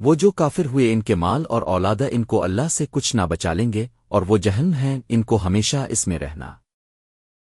وہ جو کافر ہوئے ان کے مال اور اولادہ ان کو اللہ سے کچھ نہ بچا لیں گے اور وہ جہن ہیں، ان کو ہمیشہ اس میں رہنا۔